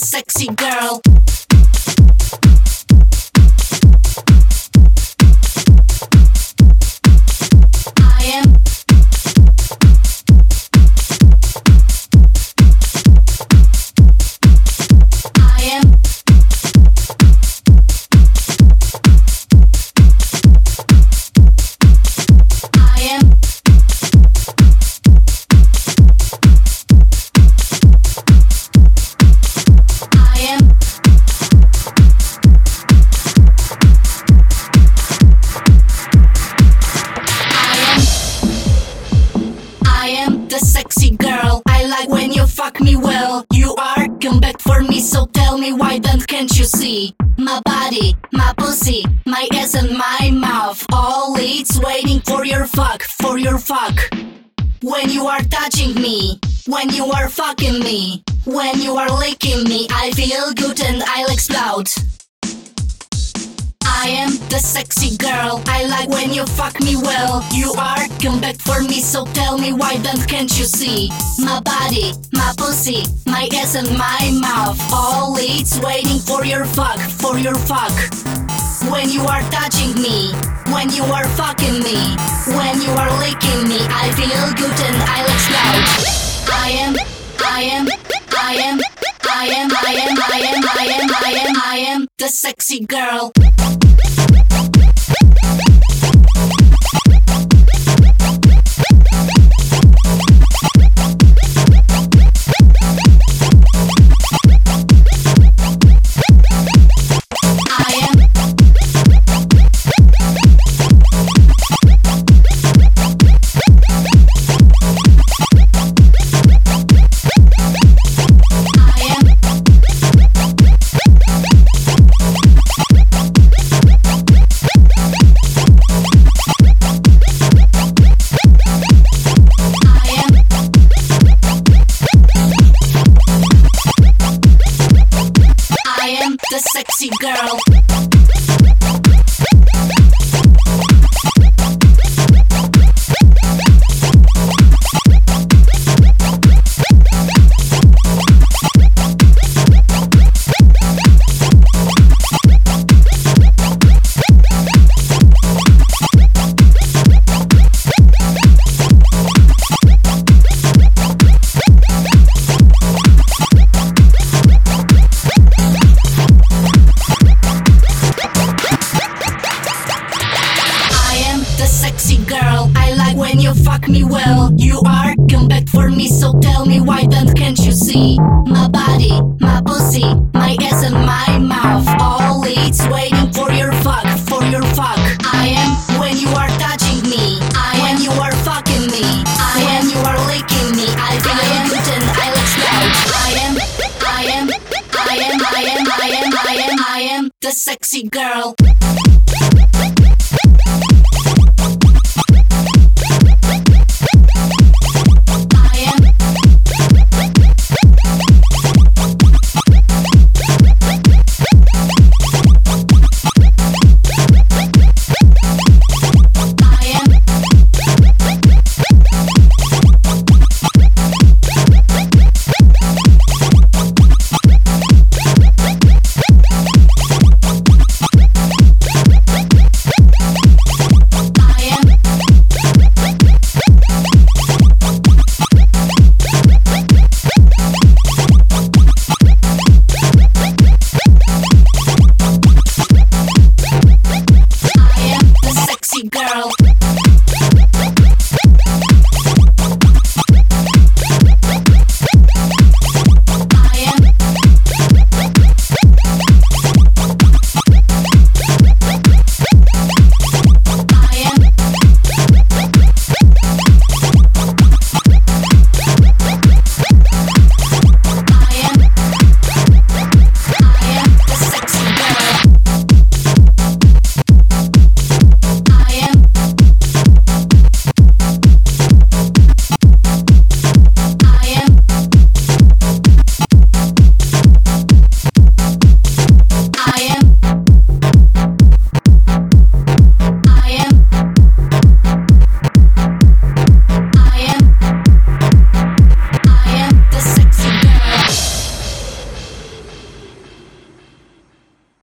sexy girl. Sexy girl. I like when you fuck me well. You are come back for me, so tell me why then can't you see? My body, my pussy, my ass and my mouth. All it's waiting for your fuck, for your fuck. When you are touching me, when you are fucking me, when you are licking me, I feel good and I'll explode. I am the sexy girl. I like when you fuck me well. You are come back for me, so tell me why then can't you see? My body, my pussy, my ass and my mouth. All it's waiting for your fuck, for your fuck. When you are touching me, when you are fucking me, when you are licking me, I feel good and I'll explode. I am, I am, I am, I am, I am, I am, I am, I am, I am the sexy girl. The sexy girl. My body, my pussy, my ass and my mouth. All it's waiting for your fuck, for your fuck. I am when you are touching me. I am when you are fucking me. I am when you are licking me. I I am explode. I am, I am, I am, I am, I am, I am, I am the sexy girl.